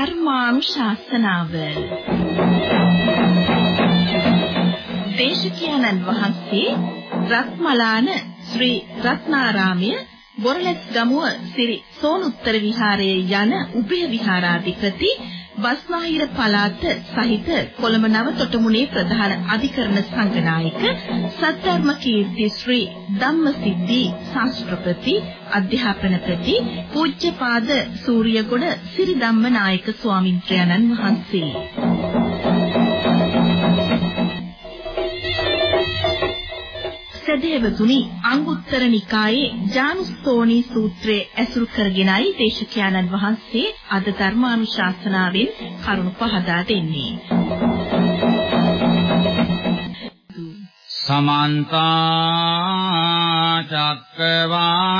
ධර්මානුශාසනාව. දේශකයන්න් වහන්සේ රත්මලාන ශ්‍රී රත්නාරාමය බොරලැස් ගමුව සිරි සෝනුත්තර විහාරයේ යන උභය විහාරාධිපති බස්නාහිර පළාත සහිත කොළඹ නව තොටමුණේ ප්‍රධාන අධිකරණ සංඝනායක සද්ධර්ම කීර්ති ශ්‍රී ධම්මසිද්ධි ශාස්ත්‍රපති අධ්‍යාපනපති පූජ්‍යපාද සූර්යගොඩ සිරි ධම්ම නායක ස්වාමින්ත්‍රයන්න් වහන්සේ. සදේවතුනි අංගුත්තර නිකායේ ජානුස්තෝනි සූත්‍රය ඇසුරු කරගෙනයි දේශකයන්න් වහන්සේ අද ධර්මානුශාසනාවෙන් කරුණු පහදා දෙන්නේ. සමන්ත චක්කවාලේසු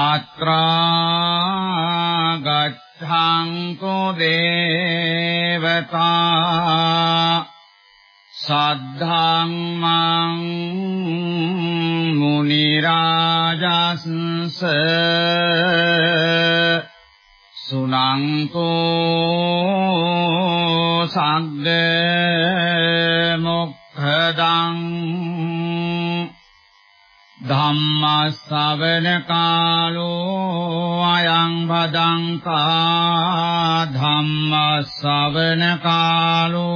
ආත්‍රා ගච්ඡං දේවතා සද්ධාම්මං මුනි රාජස්ස සුනංකෝ සග්ග මොක්ඛදං ධම්ම ශ්‍රවණ කාලෝ අයං භදංකා ධම්ම ශ්‍රවණ කාලෝ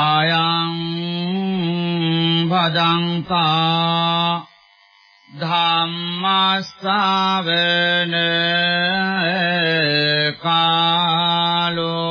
අයං භදංකා ධම්ම ශ්‍රවණ කාලෝ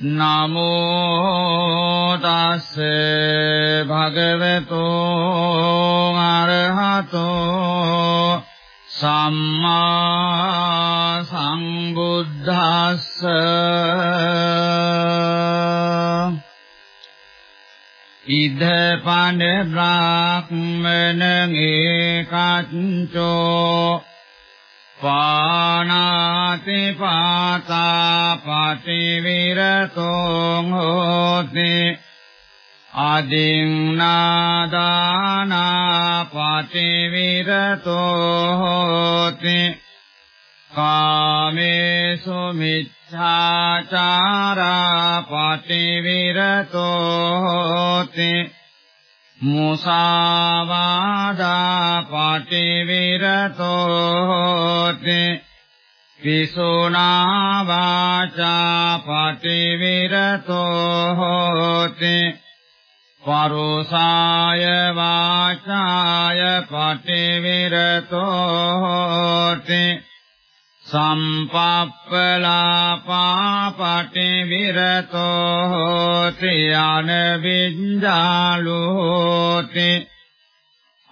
නමෝ තස්ස භගවතු අරහතෝ සම්මා සම්බුද්දස්ස. ඉදපන බ්‍රාහ්මණ ඒකච්චෝ පානාති පාතා පටිවිරතෝ හෝති අදින්නාදානා පටිවිරතෝ හෝති කාමේසු මිච්ඡාචාරා පටිවිරතෝ හෝති මුසාවාදා පටිවිරතෝ හෝති පිසුනා වාචා පටිවිරතෝ හෝති පරුසාය වාචාය පටිවිරතෝ හෝති සම්පප්පලාපා පටිවිරතෝ හෝති අනවිඤ්ඤාලෝ හෝති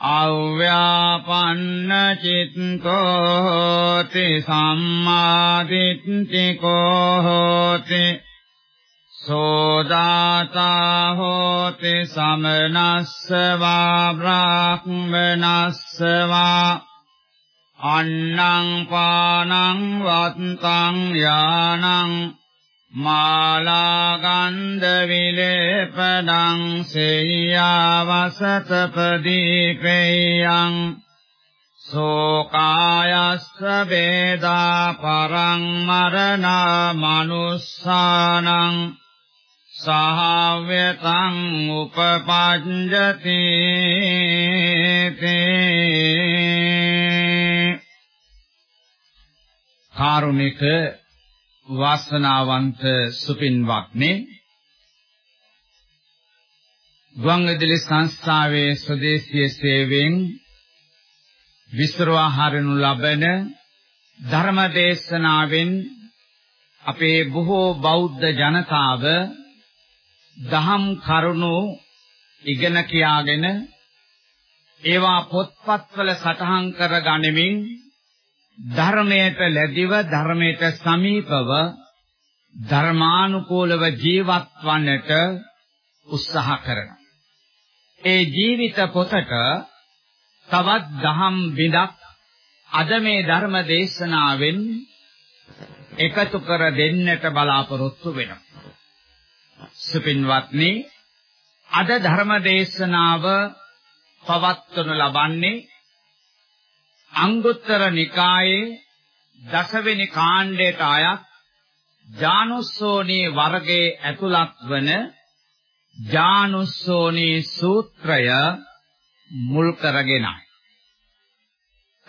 අව්‍යාපන්න චිත්තෝ හෝති සම්මාදිට්ඨිකෝ හෝති සෝදාතා හෝති සමනස්සවා බ්‍රාහ්මනස්සවා අන්නං පානං වත්තං යානං මාලා ගන්ධ විලේපනං සේයාවසත ප්‍රදීපේයං සෝකායස්ස වේදා පරං මරණා මනුස්සානං සහව්‍යතං උපපඤ්ජති කාරුණික වාසනාවන්ත සුපින්වත්නි. ගුවන්විදුලි සංස්ථාවේ ස්වදේශීය සේවයෙන් විස්තරවා හරිනු ලබන ධර්මදේශනාවෙන් අපේ බොහෝ බෞද්ධ ජනතාව දහම් කරුණු ඉගෙන කියාගෙන ඒවා පොත්පත්වල සටහන් කර ගනිමින් ධර්මයට ලැබිව ධර්මයට සමීපව ධර්මානුකූලව ජීවත් වන්නට උත්සාහ කරනවා. ඒ ජීවිත පොතට තවත් දහම් බිඳක් අද මේ ධර්ම දේශනාවෙන් එකතු කර දෙන්නට බලාපොරොත්තු වෙනවා. සුපින්වත්නි අද ධර්ම දේශනාව පවත්වනු ලබන්නේ අංගුත්තර නිකායේ දසවෙනි කාණ්ඩයට අයත් ජානුස්සෝනී වර්ගයේ ඇතුළත් වන ජානුස්සෝනී සූත්‍රය මුල් කරගෙනයි.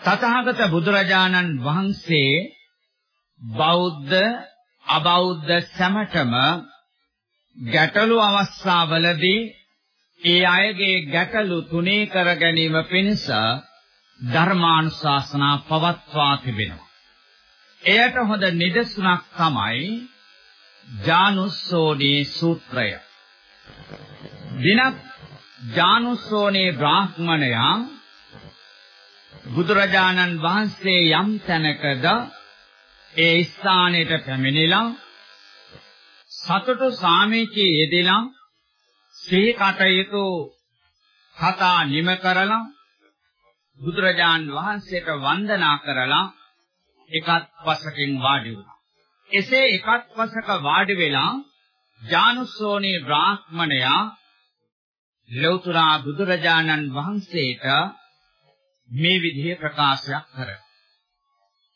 තථාගත බුදුරජාණන් වහන්සේ බෞද්ධ අබෞද්ධ සැමටම ගැටලු අවස්ථාවලදී ඒ අයගේ ගැටලු තුනී කර ගැනීම පිණිස ධර්මානුශාසනා පවත්වා තිබෙනවා. එයට හොඳ නිදසුනක් තමයි ජානුස්සෝනී සූත්‍රය. දිනක් ජානුස්සෝනී බ්‍රාහ්මණයා බුදුරජාණන් වහන්සේ යම් තැනකද ඒ ස්ථානෙට පැමිණිලා සතුටු සාමීචී යෙදෙලා සිහි කටයුතු කතා නිම කරලා බුදුරජාන් වහන්සේට වන්දනා කරලා එකත් පසකින් වාඩි වුණා. එසේ එකත් පසක වාඩි වෙලා ජානුස්සෝනී බ්‍රාහ්මණයා ලෞතුරා බුදුරජාණන් වහන්සේට මේ විදිහේ ප්‍රකාශයක් කරා.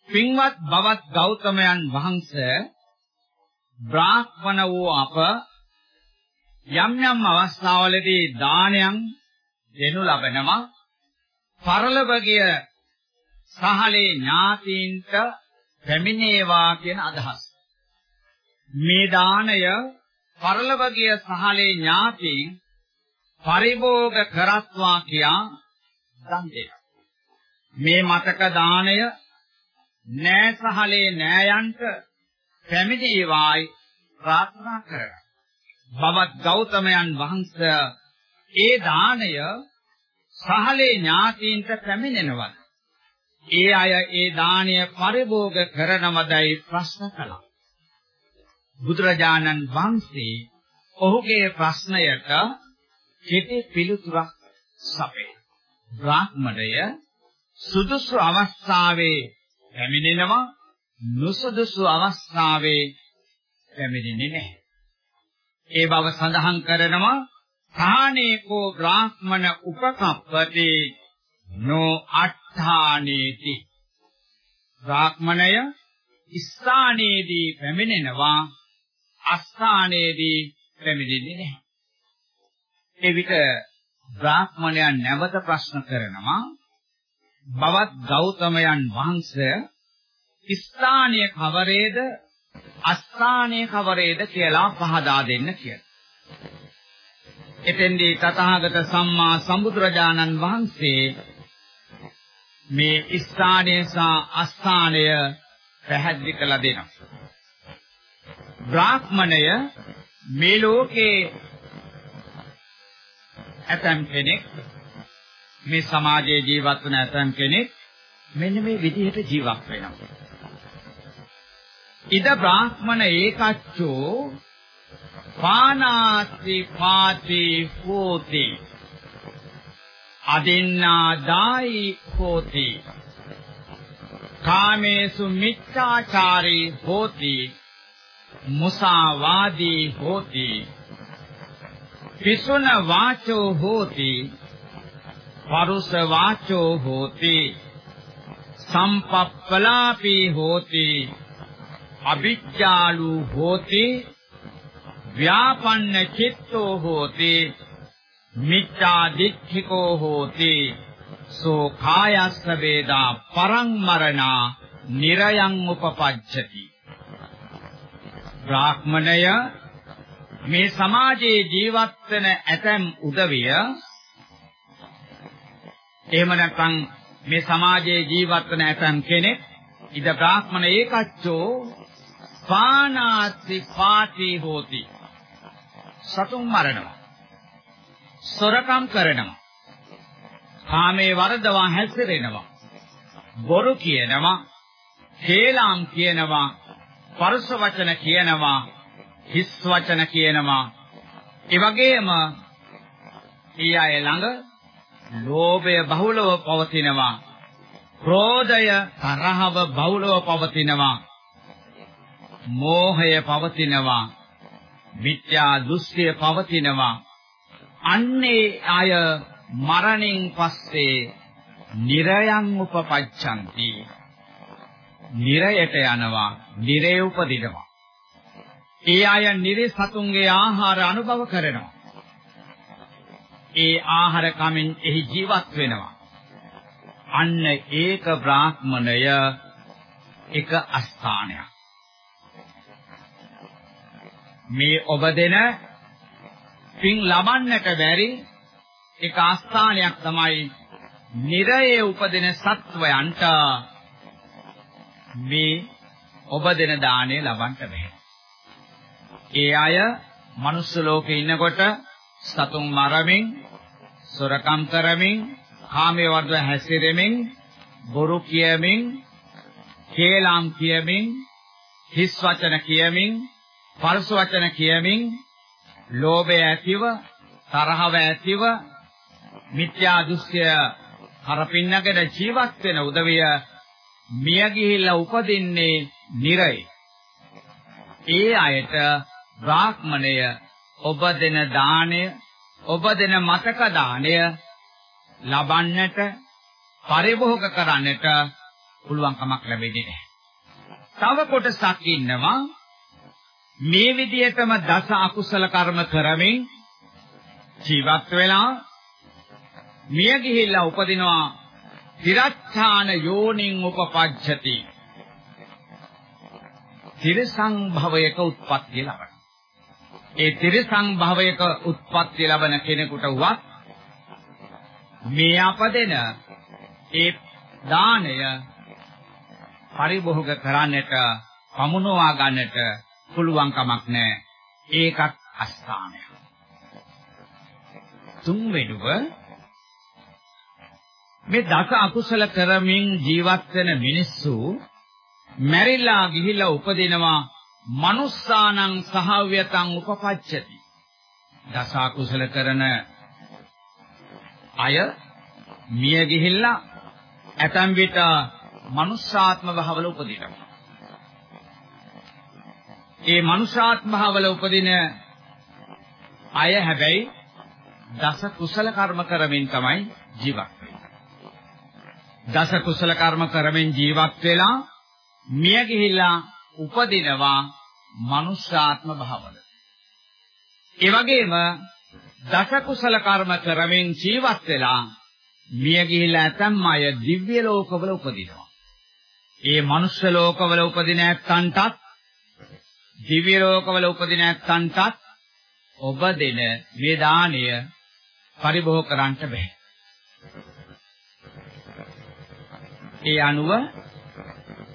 පින්වත් බවත් ගෞතමයන් වහන්සේ බ්‍රාහ්මණ වූ අප යම් යම් අවස්ථාවලදී දානයන් දෙනු ලබනවා පරලොවගිය සහලේ ඥාතීන්ට පැමිණේවා කියන අදහස. මේ දාණය පරලොවගිය සහලේ ඥාතීන් පරිභෝග කරත්වා කියා දන් දෙනවා. මේ මතක දාණය නෑ සහලේ නෑයන්ට පැමිණේවායි ප්‍රාර්ථනා කරනවා. බවත් ගෞතමයන් වහන්සේ ඒ දාණය සහලේ ඥාතීන්ට පැමිණෙනවා. ඒ අය ඒ දාණය පරිභෝග කරනවදයි ප්‍රශ්න කළා. බුදුරජාණන් වහන්සේ ඔහුගේ ප්‍රශ්නයට කෙටි පිළිතුරක් සපේ. බ්‍රාහ්මණය සුදුසු අවස්ථාවේ පැමිණෙනවා නුසුදුසු අවස්ථාවේ පැමිණෙන්නේ නැහැ. ඒ බව සඳහන් කරනවා ථානේකෝ බ්‍රාහ්මණ උපකප්පති නෝ අට්ඨානේති බ්‍රාහ්මණය ස්ථානයේදී පැමිණෙනවා අස්ථානයේදී පැමිණෙන්නේ නැහැ. එවිට බ්‍රාහ්මණයන් නැවත ප්‍රශ්න කරනවා බවත් ගෞතමයන් වහන්සේ ස්ථානීය කවරේද අස්ථානීය කවරේද කියලා පහදා දෙන්න කියලා. එතෙන්දී තථාගත සම්මා සම්බුදුරජාණන් වහන්සේ මේ ස්ථානය සහ අස්ථානය පැහැදිලි කළ දෙනවා. බ්‍රාහ්මණය මේ ලෝකේ ඇතම් කෙනෙක් මේ සමාජයේ ජීවත් වන ඇතම් කෙනෙක් මෙන්න මේ විදිහට ජීවත් වෙනවා. ඉද බ්‍රාහ්මණ ඒකච්චෝ පානාති පාති හෝති. අදින්නා දායි හෝති. කාමේසු මිච්ඡාචාරී හෝති. මුසාවාදී හෝති. පිසුන වාචෝ හෝති. පරුස වාචෝ හෝති. සම්පප්පලාපී හෝති. අවිජ්ජාලු හෝති. ව්‍යාපන්න චිත්තෝ හෝති මිච්ඡා දික්ඛිකෝ හෝති සෝ කායස්ස වේදා පරං මරණා නිරයං උපපජ්ජති. බ්‍රාහ්මණය මේ සමාජයේ ජීවත් වෙන ඇතැම් උදවිය එහෙම නැත්නම් මේ සමාජයේ ජීවත් වෙන ඇතැම් කෙනෙක් ඉද බ්‍රාහ්මණ ඒකච්චෝ පානාති පාටි හෝති. සතුන් මරනවා. සොරකම් කරනවා. කාමයේ වරදවා හැසිරෙනවා. බොරු කියනවා. හේලාම් කියනවා. පරුස වචන කියනවා. හිස් වචන කියනවා. ඒ වගේම ඒ අය ළඟ ලෝභය බහුලව පවතිනවා. ක්‍රෝධය තරහව බහුලව පවතිනවා. මෝහය පවතිනවා. මිත්‍යා දෘෂ්ටිය පවතිනවා. අන්නේ අය මරණින් පස්සේ නිරයන් උපපච්ඡන්ති. නිරයට යනවා, නිරේ උපදිනවා. ඒ අය නිරේ සතුන්ගේ ආහාර අනුභව කරනවා. ඒ ආහාර කමින් එහි ජීවත් වෙනවා. අන්න ඒක බ්‍රාහ්මණය එක අස්ථානයක්. මේ ඔබ දෙන පින් ලබන්නට බැරි එක ආස්ථානයක් තමයි නිරයේ උපදින සත්වයන්ට මේ ඔබ දෙන දාණය ලබන්න බැහැ. ඒ අය මනුස්ස ලෝකේ ඉන්නකොට සතුන් මරමින්, සොරකම් කරමින්, කාමයේ වර්ධව හැසිරෙමින්, බොරු කියමින්, කේලම් කියමින්, හිස් වචන කියමින්, පරස වචන කියමින්, ලෝභය ඇතිව, තරහව ඇතිව, මිත්‍යා දෘෂ්ටිය කරපින්නගෙන ජීවත් වෙන උදවිය මිය ගිහිල්ලා උපදින්නේ නිරයි. ඒ අයට බ්‍රාහ්මණය ඔබ දෙන දාණය ඔබ දෙන මතක දාණය ලබන්නට පරිභෝග කරන්නට පුළුවන් කමක් ලැබෙන්නේ නැහැ. තව කොටසක් ඉන්නවා මේ විදිහටම දස අකුසල කර්ම කරමින් ජීවත් වෙලා මිය ගිහිල්ලා උපදිනවා තිරච්ඡාන යෝනින් උපපජ්ජති. තිරසං භවයක උත්පත්ති ලබන. ඒ තිරසං භවයක උත්පත්ති ලබන කෙනෙකුට වත් මේ අපදෙන ඒ දාණය පරිභෝග කරන්නට පමුණවා ගන්නට පුළුවන් කමක් නැහැ. ඒකත් අස්ථානයක්. තුන්වෙනුව මේ දස අකුසල කරමින් ජීවත් වෙන මිනිස්සු මැරිලා ගිහිලා උපදිනවා මනුස්සානං සහව්‍යතං උපපච්චති දස අකුසල කරන අය මිය ගිහිල්ලා ඇතම් විට මනුස්සාත්ම භාවවල උපදිනවා ඒ මනුෂ්‍යාත්ම භාවවල උපදින අය හැබැයි දස කුසල කර්ම කරමින් තමයි ජීවත් දස කුසල කර්ම කරමින් ජීවත් වෙලා මිය ගිහිල්ලා උපදිනවා මනුෂ්‍යාත්ම භාවවල. ඒ වගේම දස කුසල කර්ම කරමින් ජීවත් වෙලා මිය ගිහිල්ලා ඇතම් අය දිව්‍ය ලෝකවල උපදිනවා. ඒ මනුෂ්‍ය ලෝකවල උපදින ඇත්තන්ටත් දිව්‍ය ලෝකවල උපදින ඇත්තන්ටත් ඔබ දෙන මේ දාණය පරිභෝග කරන්න බෑ. ඒ අනුව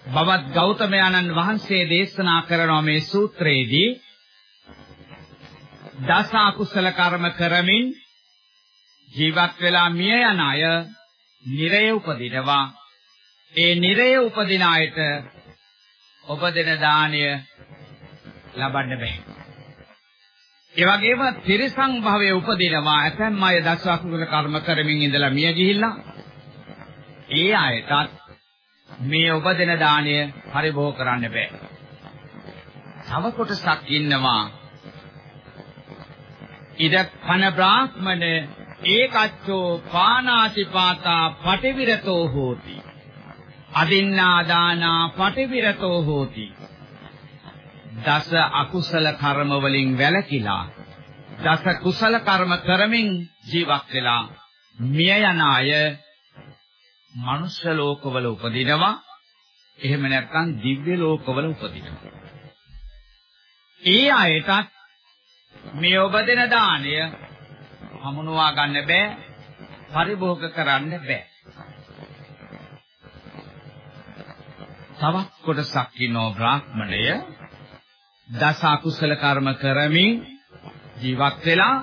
බවත් ගෞතමයන්න් වහන්සේ දේශනා කරන මේ සූත්‍රයේදී දස අකුසල කර්ම කරමින් ජීවත් වෙලා මිය යන අය නිරය උපදිනවා ඒ නිරය උපදින අයට ඔබ දෙන දාණය ලබන්න බෑ. ඒ වගේම තිරිසං භවයේ උපදිනවා ඇතැම් අය දස අකුසල කර්ම කරමින් ඉඳලා මිය ගිහිල්ලා ඒ අයටත් මේ ඔබ දෙන දාණය පරිභෝග කරන්න බෑ. තව කොටසක් ඉන්නවා. ඉද පන බ්‍රාහ්මණ ඒකච්චෝ පානාතිපාතා පටිවිරතෝ හෝති. අදින්නා දානා පටිවිරතෝ හෝති. දස අකුසල කර්ම වලින් වැළකීලා දස කුසල කර්ම කරමින් ජීවත් වෙලා මිය යන අය මනුෂ්‍ය ලෝකවල උපදිනවා. එහෙම නැත්නම් දිව්‍ය ලෝකවල උපදිනවා. ඒ අයටත් මේ ඔබ දෙන දාණය හමුනවා ගන්න බෑ පරිභෝග කරන්න බෑ. තවත් කොටසක් ඉන්නෝ බ්‍රාහ්මණය. දස අකුසල කර්ම කරමින් ජීවත් වෙලා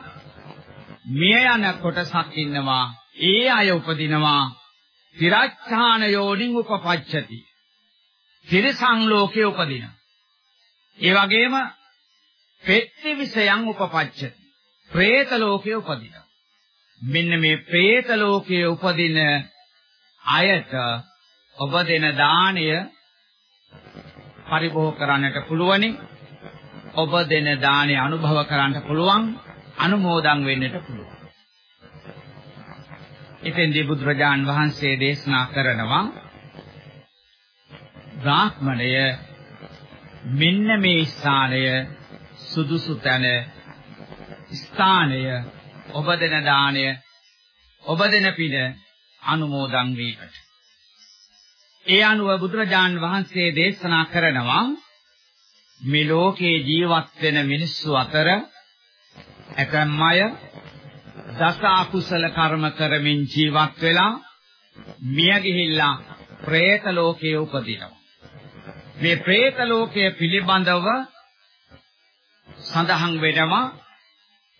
මිය යන කොටසක් ඉන්නවා. ඒ අය උපදිනවා තිරච්ඡාන යෝනින් උපපච්චති. තිරසං ලෝකේ උපදිනවා. ඒ වගේම පෙත්ති විෂයන් උපපච්චති. പ്രേත ලෝකයේ උපදිනවා. මෙන්න මේ പ്രേත ලෝකයේ උපදින අයට ඔබ දෙන දාණය පරිභෝග කරන්නට පුළුවනි. ඔබ දෙන දාණය අනුභව කරන්නට පුළුවන්. අනුමෝදන් වෙන්නට පුළුවන්. ඉතින්දී බුදුරජාන් වහන්සේ දේශනා කරනවා බ්‍රාහ්මණය මෙන්න මේ ස්ථානය සුදුසු තැන ස්ථානය ඔබ දෙන දාණය ඔබ දෙන පින අනුමෝදන් වීමට ඒ අනුව බුදුරජාන් වහන්සේ දේශනා කරනවා මේ ලෝකේ ජීවත් වෙන මිනිස්සු අතර ඇතැම් අය දස අකුසල කර්ම කරමින් ජීවත් වෙලා මිය ගිහිල්ලා പ്രേත ලෝකයේ උපදිනවා. මේ പ്രേත ලෝකයේ පිළිබඳව සඳහන් වෙනවා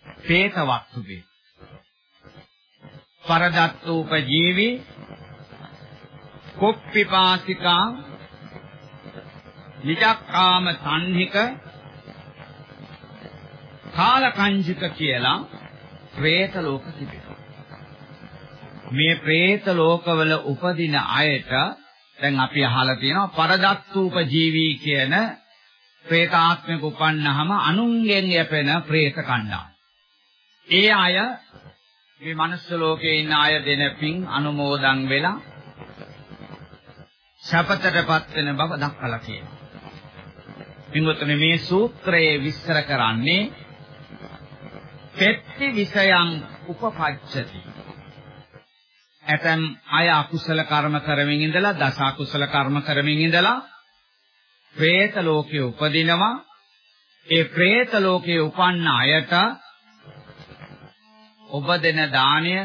പ്രേතවත්තුබේ. පරදත්තූප ජීවි කොප්පිපාසිකා නිජක්කාම සංහික කාලකංජික කියලා പ്രേත ලෝක තිබෙනවා. මේ പ്രേත ලෝකවල උපදින අයට දැන් අපි අහලා තියෙනවා පරදත්තූප ජීවී කියන പ്രേතාත්මක උපන්නහම අනුන්ගෙන් යැපෙන പ്രേත කණ්ඩායම්. ඒ අය මේ මනුස්ස ලෝකේ ඉන්න අය දෙන පින් අනුමෝදන් වෙලා සපතටපත් වෙන බව දක්වලා කියනවා. පින්වත්නි මේ සූත්‍රයේ විස්තර කරන්නේ පෙත්ති විෂයන් උපපච්චති. ඇතම් අය අකුසල කර්ම කරමින් ඉඳලා දස අකුසල කර්ම කරමින් ඉඳලා പ്രേත ලෝකයේ උපදිනවා. ඒ പ്രേත ලෝකයේ උපන්න අයට ඔබ දෙන දාණය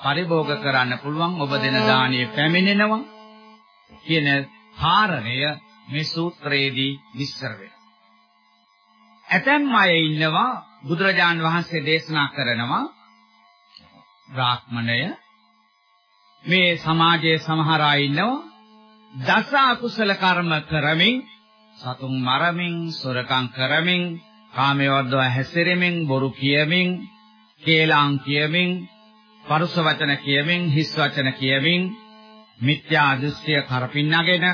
පරිභෝග කරන්න පුළුවන් ඔබ දෙන දාණය පැමිණෙනවා කියන කාරණය මේ සූත්‍රයේදී විස්තර වෙනවා. ඇතැම් අය ඉන්නවා බුදුරජාන් වහන්සේ දේශනා කරනවා බ්‍රාහ්මණය මේ සමාජයේ සමහර අය ඉන්නවා දස අකුසල කර්ම කරමින් සතුන් මරමින් සොරකම් කරමින් කාමයෝද්දව හැසිරෙමින් බොරු කියමින් කේලම් කියමින් පරුස වචන කියමින් හිස් වචන කියමින් මිත්‍යා දෘෂ්ටිය කරපින්නගෙන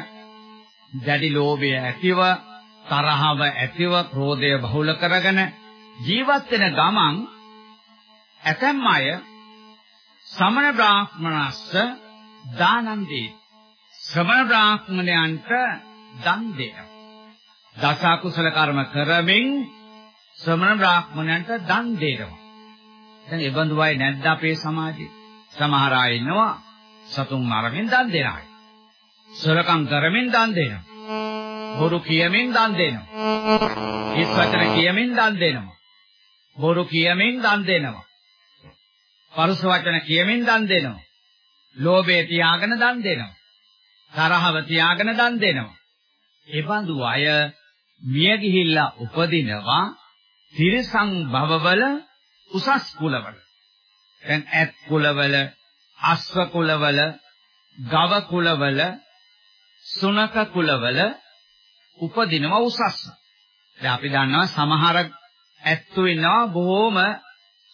දැඩි ලෝභය ඇතිව තරහව ඇතිව ක්‍රෝධය බහුල කරගෙන ජීවත් වෙන ගමන් ඇතැම් අය සමන බ්‍රාහ්මණස්ස දානම් දී ශ්‍රමණ බ්‍රාහ්මණයන්ට දන් දෙනවා. දස අකුසල කර්ම කරමින් ශ්‍රමණ බ්‍රාහ්මණයන්ට දන් දෙනවා. දැන් ඒ බඳු අය නැද්ද අපේ සමාජයේ සමහර අය ඉන්නවා සතුන් මරමින් දන් දෙන අය. සොරකම් කරමින් දන් දෙනවා බොරු කියමින් දන් දෙනවා. හිස් වචන කියමින් දන් දෙනවා. බොරු කියමින් දන් දෙනවා. පරුස වචන කියමින් දන් දෙනවා. ලෝභය තියාගෙන දන් දෙනවා. තරහව තියාගෙන දන් දෙනවා. එබඳු අය මිය ගිහිල්ලා උපදිනවා තිරිසං භවවල උසස් කුලවල. දැන් ඇත් කුලවල, අශ්ව කුලවල, ගව කුලවල, සුනක කුලවල උපදිනවා උසස්. දැන් අපි දන්නවා සමහර ඇත්තු ඉන්නවා බොහොම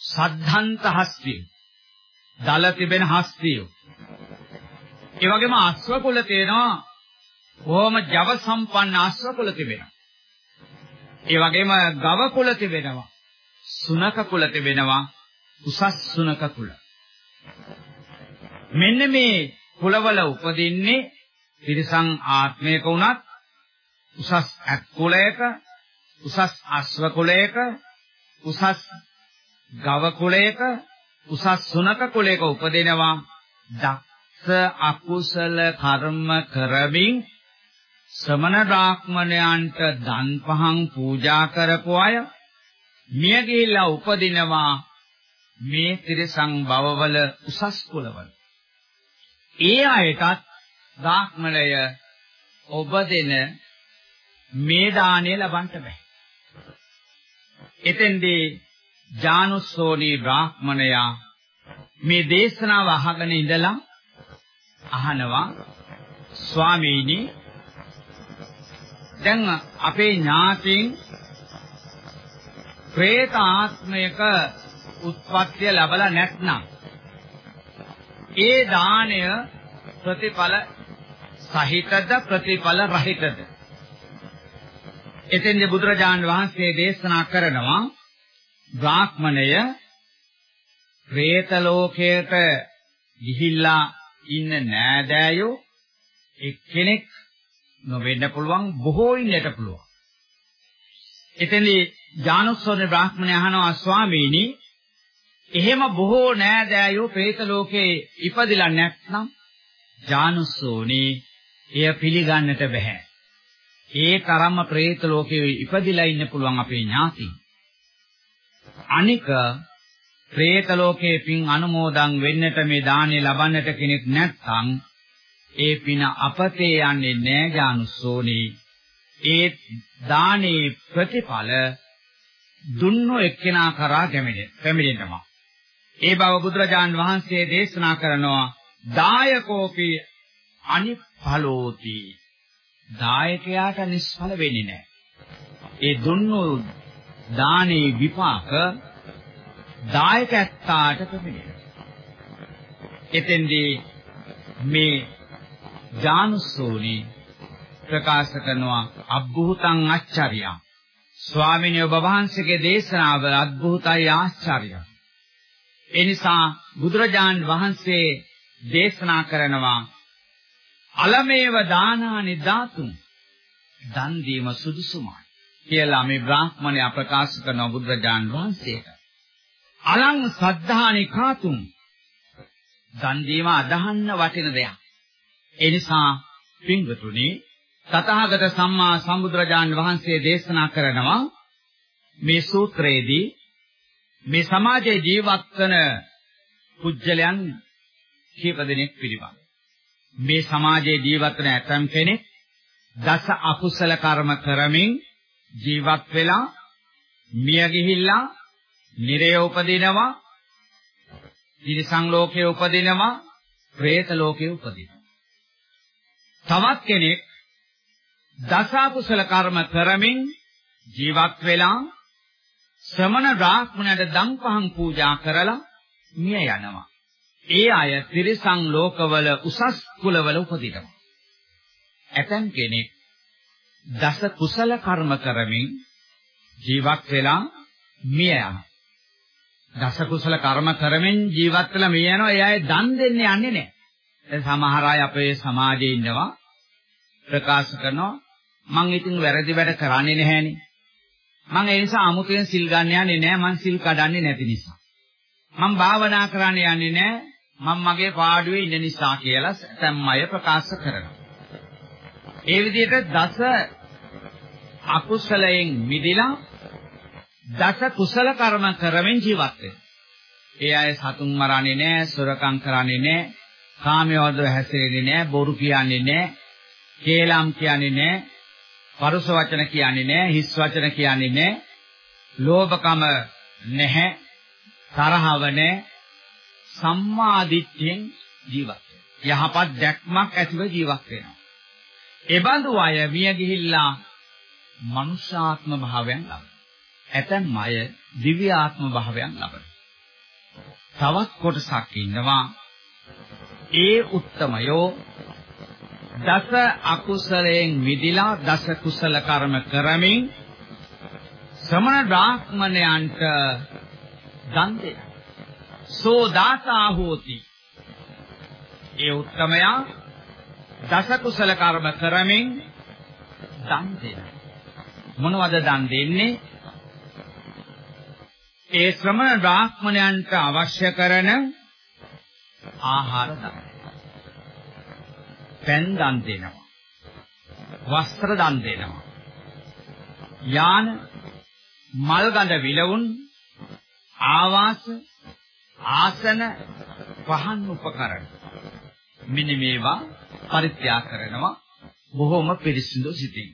සද්ධාන්ත හස්තිය. දල තිබෙන හස්තිය. ඒ වගේම අශ්ව කුල තියෙනවා බොහොම ජව සම්පන්න අශ්ව කුල තිබෙනවා. ඒ වගේම ගව කුල තිබෙනවා. සුනක කුල තිබෙනවා. උසස් සුනක කුල. මෙන්න මේ කුලවල උපදින්නේ තිරිසං ආත්මයක වුණත් උසස් ඇත් කුලයක උසස් අශ්ව කුලයක උසස් ගව කුලයක උසස් සුනක කුලයක උපදිනවා. දක්ෂ අකුසල කර්ම කරමින් ශ්‍රමණ බ්‍රාහ්මණයන්ට දන් පහන් පූජා කරපු අය මිය ගිහිල්ලා උපදිනවා මේ ත්‍රිසං භවවල උසස් කුලවල. ඒ අයටත් බ්‍රාහ්මණය ඔබ දෙන මේ දාණය ලබන්න බෑ. එතෙන්දී ජානුස්සෝනී බ්‍රාහ්මණයා මේ දේශනාව අහගෙන ඉඳලා අහනවා ස්වාමීනි දැන් අපේ ඥාතීන් പ്രേත ආත්මයක උත්පත්තිය ලැබලා නැත්නම් ඒ දාණය ප්‍රතිඵල සහිතද ප්‍රතිඵල රහිතද එතෙන්දී බුදුරජාණන් වහන්සේ දේශනා කරනවා බ්‍රාහ්මණය പ്രേත ලෝකයට ගිහිල්ලා ඉන්න නෑදෑයෝ එක්කෙනෙක් නොවෙන්න පුළුවන් බොහෝ ඉන්නට පුළුවන්. එතෙන්දී ඥානෝත්සවනේ බ්‍රාහ්මණය අහනවා ස්වාමීනි එහෙම බොහෝ නෑදෑයෝ പ്രേත ලෝකේ ඉපදිලා නැත්නම් ඥානෝත්සෝනේ එය පිළිගන්නට බෑ. ඒ තරම්ම പ്രേත ලෝකයේ ඉපදිලා ඉන්න පුළුවන් අපේ ඥාති. අනික പ്രേත ලෝකයේ පින් අනුමෝදන් වෙන්නට මේ දාණය ලබන්නට කෙනෙක් නැත්නම් ඒ පින අපතේ යන්නේ නෑ ඥානුසෝනේ. ඒ දානේ ප්‍රතිඵල දුන්නු එක්කෙනා කරා කැමිනේ. කැමිනේ තමයි. ඒ බව බුදුරජාන් වහන්සේ දේශනා කරනවා දායකෝපි අනිඵලෝති. දායකයාට නිෂ්ඵල වෙන්නේ නැහැ. ඒ දුන්නෝ දානේ විපාක දායකත්තාට පැමිණෙනවා. එතෙන්දී මේ ජානුස්සෝනි ප්‍රකාශ කරනවා අබ්බුතං අච්චරියා ස්වාමීන් වහන්සේගේ දේශනාව අద్භූතයි ආශ්චර්යයි. ඒ නිසා බුදුරජාන් වහන්සේ දේශනා කරනවා අලමේව දානානි ධාතුන් දන් දීම සුදුසුමයි කියලා මේ බ්‍රාහ්මණයා ප්‍රකාශ කරන බුදුරජාන් වහන්සේට. අලං සද්ධානි කාතුන් දන් දීම අදහන්න වටින දෙයක්. ඒ නිසා පින්වතුනි තථාගත සම්මා සම්බුදුරජාන් වහන්සේ දේශනා කරනවා මේ සූත්‍රයේදී මේ සමාජයේ ජීවත් වන පුජ්‍යලයන් කීප දෙනෙක් පිළිබඳ මේ සමාජයේ ජීවත් වන ඇතම් කෙනෙක් දස අකුසල කර්ම කරමින් ජීවත් වෙලා මිය ගිහිල්ලා නිරය උපදිනවා තිරිසන් ලෝකයේ උපදිනවා പ്രേත ලෝකයේ උපදිනවා තවත් කෙනෙක් දස අකුසල කර්ම කරමින් ජීවත් වෙලා ශ්‍රමණ බ්‍රාහ්මණයට දම් පහන් පූජා කරලා මිය යනවා. ඒ අය තිරිසන් ලෝකවල උසස් කුලවල උපදිනවා. ඇතම් කෙනෙක් දස කුසල කර්ම කරමින් ජීවත් වෙලා මිය යනවා. දස කුසල කර්ම කරමින් ජීවත් වෙලා මිය යනවා. ඒ අය දන් දෙන්නේ යන්නේ නැහැ. සමහර අය අපේ සමාජයේ ඉන්නවා ප්‍රකාශ කරනවා මං ඉතින් වැරදි වැඩ කරන්නේ නැහැනේ. මං ඒ නිසා අමුතුවෙන් සිල් ගන්න යන්නේ නැහැ. මං සිල් කඩන්නේ නැති නිසා. මං භාවනා කරන්න යන්නේ නැහැ. මං මගේ පාඩුවේ ඉන්න නිසා කියලා සම්මය ප්‍රකාශ කරනවා. ඒ විදිහට දස අකුසලයෙන් මිදලා දස කුසල කර්ම කරමින් ජීවත් වෙනවා. ඒ අය සතුන් මරන්නේ නැහැ, සොරකම් කරන්නේ නැහැ, කාමයෝදව හැසිරෙන්නේ නැහැ, බොරු කියන්නේ නැහැ, කේලම් කියන්නේ නැහැ, පරුස වචන කියන්නේ නැහැ, හිස් වචන කියන්නේ නැහැ, ලෝභකම නැහැ, තරහව නැහැ, සම්මා දිට්ඨියෙන් ජීවත් යහපත් දැක්මක් ඇතිව ජීවත් වෙනවා. එබඳු අය මිය ගිහිල්ලා මනුෂ්‍යාත්ම භාවයන් ලබනවා. ඇතැම් අය දිව්‍ය ආත්ම භාවයන් ලබනවා. තවත් කොටසක් ඉන්නවා ඒ උත්තමයෝ දස අකුසලයෙන් මිදිලා දස කුසල කර්ම කරමින් ශ්‍රමණ බ්‍රාහ්මණයන්ට දන් දෙන. සෝ දාසා හෝති. ඒ උත්තමයා දස කුසල කර්ම කරමින් දන් දෙන. මොනවද දන් දෙන්නේ? ඒ ශ්‍රමණ බ්‍රාහ්මණයන්ට අවශ්‍ය කරන ආහාර දන්. පෙන් දන් දෙනවා. වස්ත්‍ර දන් දෙනවා. යාන මල් ගඳ විලවුන් ආවාස ආසන පහන් උපකරණ. මෙන්න මේවා පරිත්‍යාග කරනවා බොහොම පිරිසිදු සිතින්.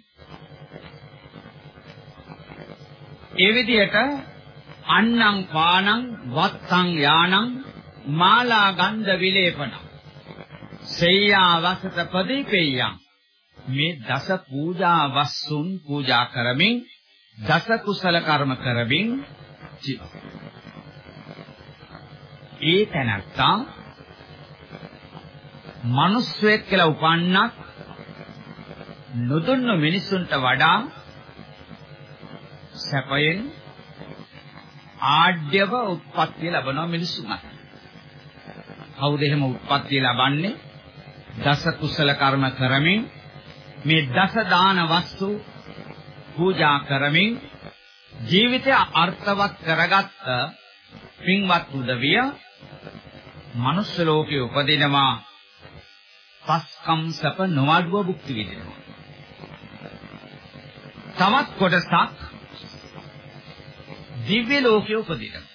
ඒ විදිහට අන්නම් පානං වත්තං යානං මාලා ගන්ධ විලේපන. සේයා වසත ප්‍රදීපේයං මේ දස පූජා වස්සුන් පූජා කරමින් දස කුසල කර්ම කරමින් ඒ තැනත්තා මිනිස්සෙක් කියලා උපන්නත් නොදුන්න මිනිසුන්ට වඩා සැපයෙන් ආඩ්‍යව උත්පත්ති ලැබන මිනිසුන් අතර. කවුද එහෙම උත්පත්ති ලබන්නේ? දස කුසල කර්ම කරමින් මේ දස දාන වස්තු පූජා කරමින් ජීවිතය අර්ථවත් කරගත්ත පින්වත් උදවිය මනුස්ස ලෝකයේ උපදිනවා පස්කම් සැප නොඅඩුව භුක්ති විඳිනවා. තවත් කොටසක් දිව්‍ය ලෝකයේ උපදිනවා.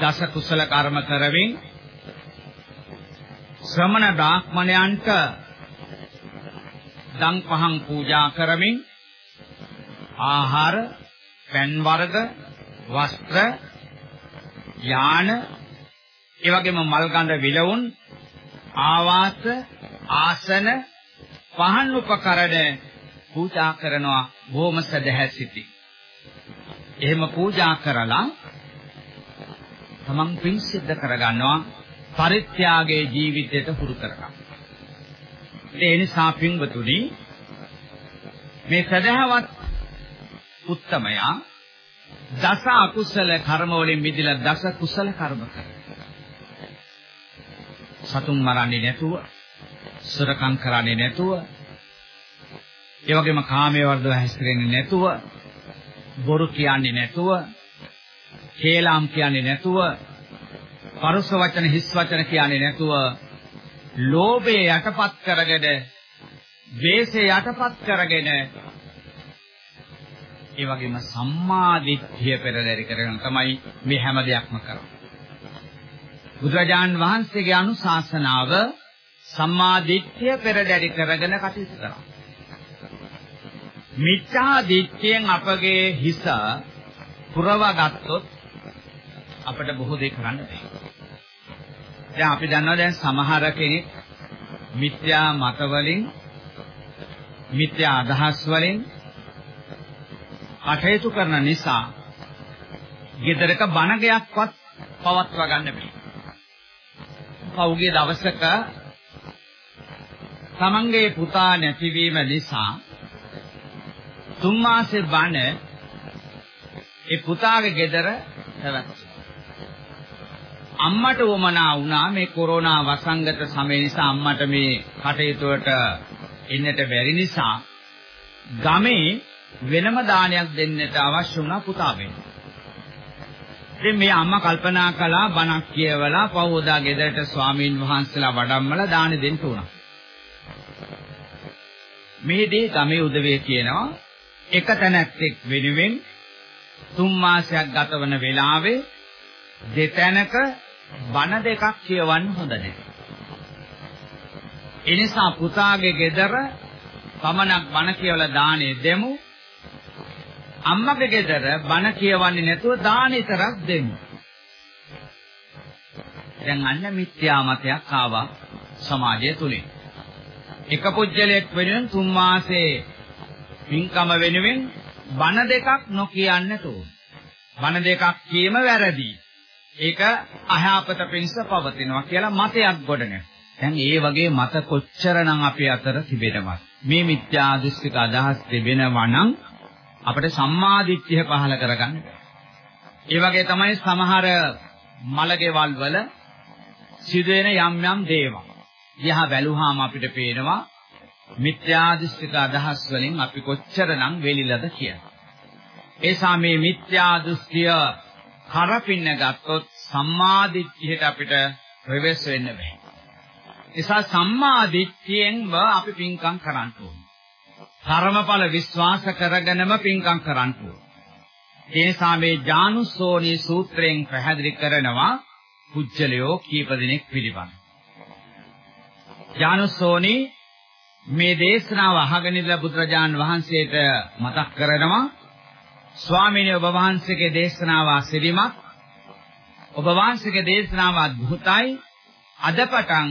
දස කුසල කර්ම කරමින් ශ්‍රමණ බ්‍රාහ්මණයන්ට දන් පහන් පූජා කරමින් ආහාර, පෑන් වර්ග, වස්ත්‍ර, යාන, ඒ වගේම මල් ගඳ විලවුන්, ආවාස, ආසන, පහන් උපකරණ පූජා කරනවා බොහොම සදහැසිතී. එහෙම පූජා කරලා තමන් පින් සිද්ධ කරගන්නවා පරිත්‍යාගයේ ජීවිතයට හුරු කරගන්න. ඒ නිසා පින්වතුනි මේ සදහවත් උත්තමයා දස අකුසල කර්ම වලින් මිදලා දස කුසල කර්ම කරනවා. සතුන් මරන්නේ නැතුව, සොරකම් කරන්නේ නැතුව, ඒ වගේම කාමයේ වර්ධව හැසිරෙන්නේ නැතුව, බොරු කියන්නේ නැතුව, කේලම් කියන්නේ නැතුව, පරුස වචන හිස් වචන කියන්නේ නැතුව, ලෝභය යටපත් කරගෙන, ද්වේෂය යටපත් කරගෙන, ඒ වගේම සම්මා දිට්ඨිය පෙරදරි කරගෙන තමයි මේ හැම දෙයක්ම කරන්නේ. බුදුරජාන් වහන්සේගේ අනුශාසනාව සම්මා දිට්ඨිය පෙරදරි කරගෙන කටයුතු කරනවා. මිච්ඡා දිට්ඨියෙන් අපගේ හිස පුරවා ගත්තොත් අපිට බොහෝ දේ කරන්න බැහැ. දැන් අපි දන්නවා දැන් සමහර කෙනෙක් මිත්‍යා මත වලින් මිත්‍යා අදහස් වලින් කටයුතු කරන නිසා ගෙදරක බණගයක්වත් පවත්වා ගන්න බැහැ. පෞගේ දවසක තමන්ගේ පුතා නැතිවීම නිසා තුන් මාසේ බණ ඒ පුතාගේ ගෙදර පැවැත්තුවා. අම්මට වමනා වුණා මේ කොරෝනා වසංගත සමය නිසා අම්මට මේ කටයුතුවට එන්නට බැරි නිසා ගමේ වෙනම දානයක් දෙන්නට අවශ්‍ය වුණා පුතා වෙන්න. ඉතින් මේ අම්මා කල්පනා කළා බණක් කියවලා පවෝදා ගෙදරට ස්වාමීන් වහන්සේලා වඩම්මලා දාන දෙන්න උනා. මේදී ගමේ උදවිය කියනවා එක තැනැත්තෙක් වෙනුවෙන් තුන් මාසයක් ගතවන වෙලාවේ දෙතැනක බණ දෙකක් කියවන්න හොඳ නැහැ. ඒ නිසා පුතාගේ ගෙදර පමණක් බණ කියවලා දානේ දෙමු. අම්මගේ ගෙදර බණ කියවන්නේ නැතුව දානේ තරක් දෙමු. දැන් අන්න මිත්‍යා මතයක් ආවා සමාජය තුලින්. එක පුජ්‍යලයක් වෙනුවෙන් තුන් මාසේ පින්කම වෙනුවෙන් බණ දෙකක් නොකියන්නට ඕන. බණ දෙකක් කීම වැරදි. ඒක අහාපත පිණිස පවතිනවා කියලා මතයක් ගොඩනැ. දැන් ඒ වගේ මත කොච්චරනම් අපේ අතර තිබෙනවද? මේ මිත්‍යා දෘෂ්ටික අදහස් තිබෙනවා නම් අපිට සම්මා දිට්ඨිය පහල කරගන්න ඒ වගේ තමයි සමහර මලකේවල් වල සිදුවෙන යම් යම් දේවල්. යහ බැලුවාම අපිට පේනවා මිත්‍යා දෘෂ්ටික අදහස් වලින් අපි කොච්චරනම් වෙලිලද කියලා. ඒ සාමේ මිත්‍යා දෘෂ්ටිය කරපින්න ගත්තොත් සම්මා දිට්ඨියට අපිට ප්‍රවේශ වෙන්න බෑ. නිසා සම්මා දිට්ඨියෙන්ම අපි පින්කම් කරන්න ඕනේ. කර්මඵල විශ්වාස කරගෙනම පින්කම් කරන්න ඕනේ. ඒ නිසා මේ ජානුසෝනි සූත්‍රයෙන් පැහැදිලි කරනවා පුජ්‍යලයෝ කීප දෙනෙක් පිළිබඳ. ජානුසෝනි මේ දේශනාව අහගෙන ඉඳලා බුදුරජාන් වහන්සේට මතක් කරනවා ස්වාමීනි ඔබ වහන්සේගේ දේශනාව ආසිරිමත් ඔබ වහන්සේගේ දේශනාව අద్భుතයි අද පටන්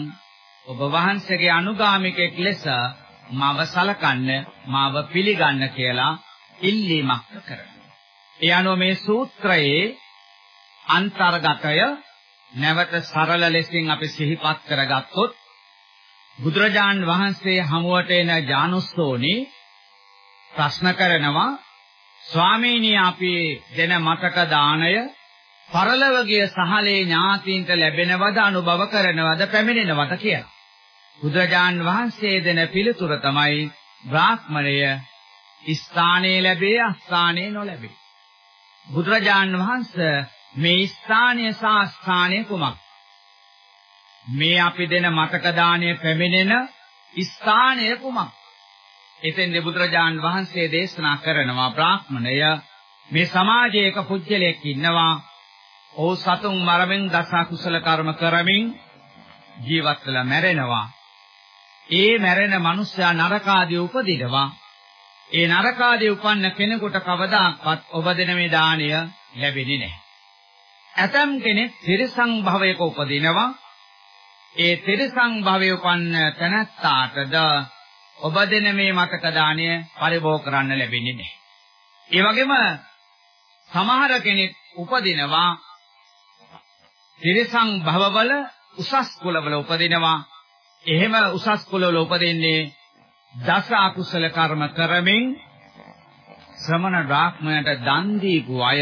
ඔබ වහන්සේගේ අනුගාමිකෙක් ලෙස මාව සලකන්න මාව පිළිගන්න කියලා ඉල්ලීමක් කරනවා. ඒ අනුව මේ සූත්‍රයේ අන්තර්ගතය නැවත සරල ලෙසින් අපි සිහිපත් කරගත්තොත් බුදුරජාන් වහන්සේ හමුවට එන ජානුස්සෝනි ප්‍රශ්න කරනවා ස්වාමීනි අපි දෙන මතක දාණය පරලොවගිය සහලේ ඥාතීන්ට ලැබෙනවද අනුභව කරනවද පැමිණෙනවද කියලා. බුදුරජාන් වහන්සේ දෙන පිළිතුර තමයි බ්‍රාහ්මණය ස්ථානයේ ලැබේ අස්ථානයේ නොලැබේ. බුදුරජාන් වහන්සේ මේ ස්ථානීය සාස්ථානයේ කුමක්? මේ අපි දෙන මතක දාණය පැමිණෙන ස්ථානය කුමක්? එතෙන්දී බුදුරජාන් වහන්සේ දේශනා කරනවා බ්‍රාහ්මණය මේ සමාජයේ එක පුජ්‍යලයක් ඉන්නවා. ඔහු සතුන් මරමින් දස කුසල කර්ම කරමින් ජීවත් වෙලා මැරෙනවා. ඒ මැරෙන මිනිසයා නරකාදී උපදිනවා. ඒ නරකාදී උපන්න කෙනෙකුට කවදාවත් ඔබ දෙන මේ දාණය ලැබෙන්නේ නැහැ. ඇතම් කෙනෙක් තිරසං භවයක උපදිනවා. ඒ තිරසං භවයේ උපන්න තැනැත්තාටද ඔබ දෙන මේ මතක දාණය පරිභෝග කරන්න ලැබෙන්නේ නැහැ. ඒ වගේම සමහර කෙනෙක් උපදිනවා තිරසං භවවල උසස් කුලවල උපදිනවා. එහෙම උසස් කුලවල උපදින්නේ දස අකුසල කර්ම කරමින් ශ්‍රමණ බ්‍රාහ්මණයට දන් දීපු අය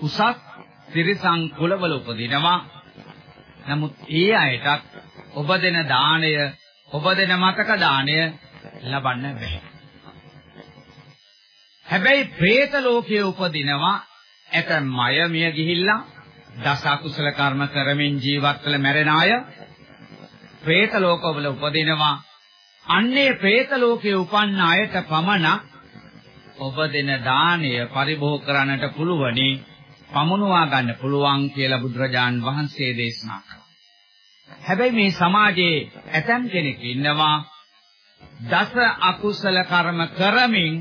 උසස් තිරසං කුලවල උපදිනවා. නමුත් ඒ අයටත් ඔබ දෙන දාණය ඔබ දෙන මතක දාණය ලබන්න බැහැ. හැබැයි പ്രേත ලෝකයේ උපදිනවා ඇතැම් අය මිය ගිහිල්ලා දස අකුසල කර්ම කරමින් ජීවත් වෙල මැරෙන අය പ്രേත ලෝකවල උපදිනවා. අන්නේ പ്രേත ලෝකයේ උපන්න අයට පමණක් ඔබ දෙන දාණය පරිභෝග කරන්නට පුළුවනි. පමුණුවා ගන්න පුළුවන් කියලා බුදුරජාන් වහන්සේ දේශනා කළා. හැබැයි මේ සමාජයේ ඇතම් කෙනෙක් ඉන්නවා දස අකුසල කර්ම කරමින්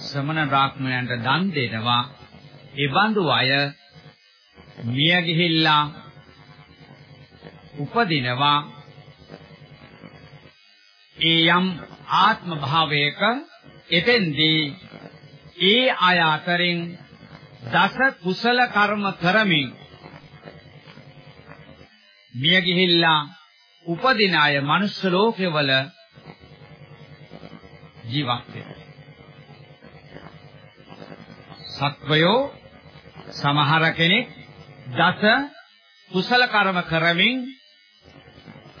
ශ්‍රමණ බ්‍රාහ්මණයන්ට දන් දෙනවා. ඒ බඳු අය මිය ගිහිල්ලා උපදිනවා. ඒ යම් ආත්ම භාවයක එතෙන්දී ඒ අය අතරින් දස කුසල කර්ම කරමින් මිය ගිහිල්ලා උපදින අය මනුෂ්‍ය ලෝකෙවල ජීවත් වෙනවා. සත්වයෝ සමහර කෙනෙක් දස කුසල කර්ම කරමින්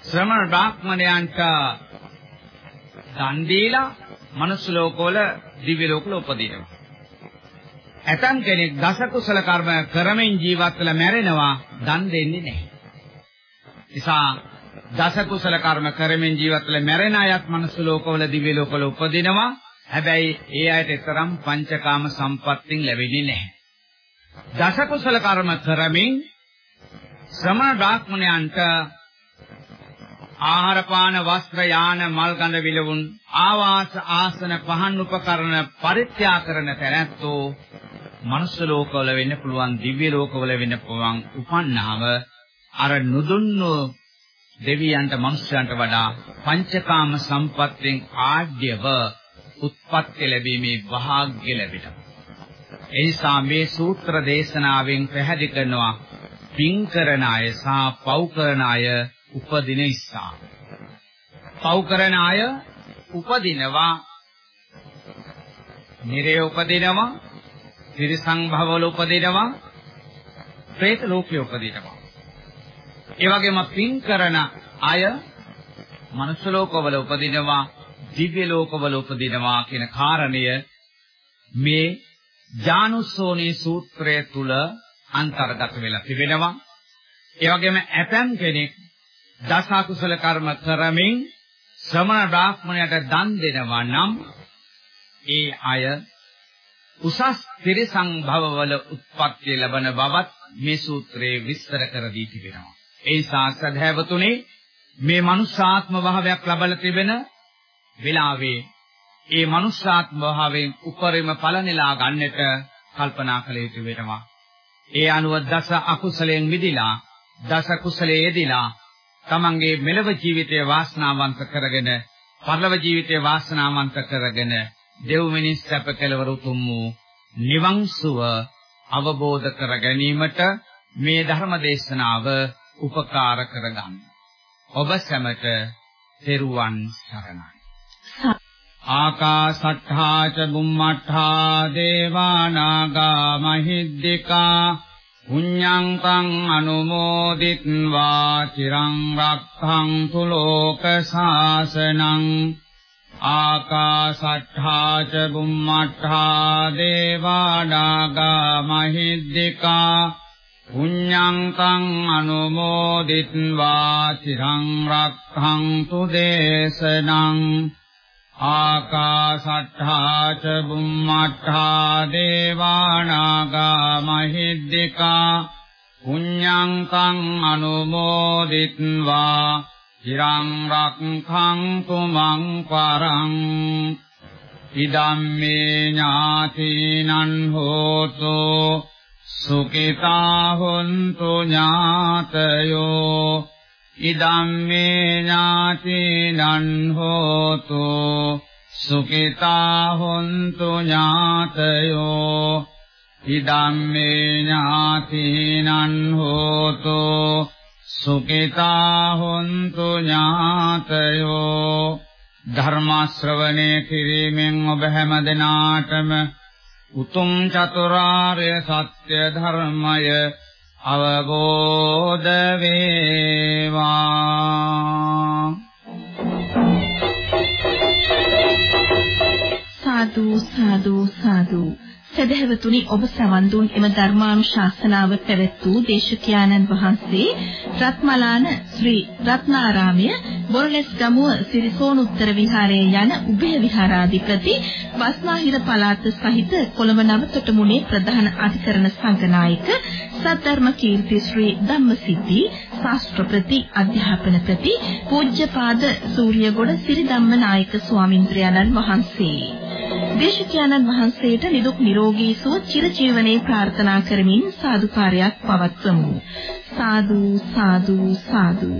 ශ්‍රමණ බ්‍රාහ්මණයන්ට දන් දීලා මනුෂ්‍ය ලෝකවල දිව්‍ය ලෝකවල උපදිනවා. ඇතම් කෙනෙක් දස කුසල කර්ම කරමින් ජීවත් වෙලා මැරෙනවා දන් දෙන්නේ නැහැ. නිසා දස කුසල කර්ම කරමින් ජීවත් වෙලා මැරෙන අයත් මනුෂ්‍ය ලෝකවල දිව්‍ය ලෝකවල උපදිනවා. හැබැයි ඒ අයට තරම් පංචකාම සම්පත්තින් ලැබෙන්නේ නැහැ. දස කුසල කර්ම කරමින් ශ්‍රමණ බ්‍රාහ්මණයන්ට ආහාර පාන වස්ත්‍ර යාන මල් ගඳ විලවුන් ආවාස ආසන පහන් උපකරණ පරිත්‍යාග කරන තැනැත්තෝ මනුෂ්‍ය ලෝකවල වෙන්න පුළුවන් දිව්‍ය ලෝකවල වෙන්න පුළුවන් උපන්නාම අර නුදුන්නු දෙවියන්ට මනුෂ්‍යයන්ට වඩා පංචකාම සම්පත්තියෙන් ආඩ්‍යව උත්පත්ති ලැබීමේ වාග්ය ලැබෙනවා. ඒ නිසා මේ සූත්‍ර දේශනාවෙන් පැහැදිලි කරනවා පින් කරන අය සහ පව් කරන අය උපදින ස්ථාන. පව් කරන අය උපදිනවා නිරේ උපදිනවා තිරිසං භවවල උපදිනවා പ്രേත ලෝකයේ උපදිනවා. ඒ වගේම පින් කරන අය මනුෂ්‍ය ලෝකවල උපදිනවා දිව්‍ය ලෝකවල උපදිනවා කියන කාරණය මේ ජානුස්සෝනී සූත්‍රය තුල අන්තර්ගත වෙලා තිබෙනවා. ඒ වගේම ඇතම් කෙනෙක් දස අකුසල කර්ම කරමින් ශ්‍රමණ බ්‍රාහ්මණයට දන් දෙනවා නම් ඒ අය උසස් ත්‍රිසං භවවල උත්පත්ති ලැබන බවත් මේ සූත්‍රයේ විස්තර කර දී තිබෙනවා. ඒ සාසධෑවතුනේ මේ මනුෂ්‍යාත්ම භාවයක් ලබලා තිබෙන වෙලාවේ ඒ මනුෂ්‍යාත්ම භාවයෙන් උපරිම ඵල නෙලා ගන්නට කල්පනා කළ යුතු වෙනවා. ඒ අනුව දස අකුසලයෙන් මිදිලා දස කුසලයේ යෙදিলা තමන්ගේ මෙලව ජීවිතය වාසනාවන්ත කරගෙන පරලොව ජීවිතය වාසනාවන්ත කරගෙන දෙව් මිනිස් සැප කෙලවර උතුම් වූ නිවන් සුව අවබෝධ කර ගැනීමට මේ ධර්ම දේශනාව උපකාර කරගන්න. ඔබ සැමට තෙරුවන් සරණයි. ආකාසට්ඨා ච බුම්මට්ඨා දේවානාගා මහිද්దికා පුඤ්ඤං අනුමෝදිත්වා චිරං රක්ඛන්තු ලෝක සාසනං ආකාසට්ඨා ච බුම්මට්ඨා දේවානාගා මහිද්దికා පුඤ්ඤං අනුමෝදිත්වා චිරං රක්ඛන්තු දේශනං ආකාසට්ඨා ච බුම්මට්ඨා දේවානාගා මහිද්దికා පුඤ්ඤං කං අනුමෝදිත්වා চিරං රක්ඛං තුමන් පරං ඉදම්මේ ඥාතිනං හෝතු සුඛිතා හොන්තු ඥාතයෝ ඉදම්මේ ඥාතිනං හෝතු සුඛිතා හොන්තු ඥාතයෝ ඉදම්මේ ඥාතිනං හෝතු සුඛිතා හොන්තු ඥාතයෝ ධර්ම ශ්‍රවණේ කිරීමෙන් ඔබ හැම දිනාටම උතුම් චතුරාර්ය සත්‍ය ධර්මය අවබෝධ වේවා. සාදු සාදු සාදු. සදහැවතුනි ඔබ සවන් දුන් එම ධර්මානුශාසනාව පැවැත් වූ දේශකයාණන් වහන්සේ රත්මලාන ශ්‍රී රත්නාරාමය බොරලැස් ගමුව සිරිසෝනුත්තර විහාරයේ යන උභය විහාරාධිපති බස්නාහිර පළාත සහිත කොළඹ නවතොටමුණේ ප්‍රධාන අධිකරණ සංඝනායක සද්ධර්ම කීර්ති ශ්‍රී ධම්මසිද්ධි ශාස්ත්‍රපති අධ්‍යාපන ප්‍රති පූජ්‍යපාද සූර්යගොඩ සිරිධම්ම නායක ස්වාමින්ද්‍රයන්න් වහන්සේ. දේශකයන්න් වහන්සේට නිදුක් නිරෝගී සුව චිරජීවනයේ ප්‍රාර්ථනා කරමින් සාදුකාරයක් පවත්වමු. සාදු සාදු සාදු.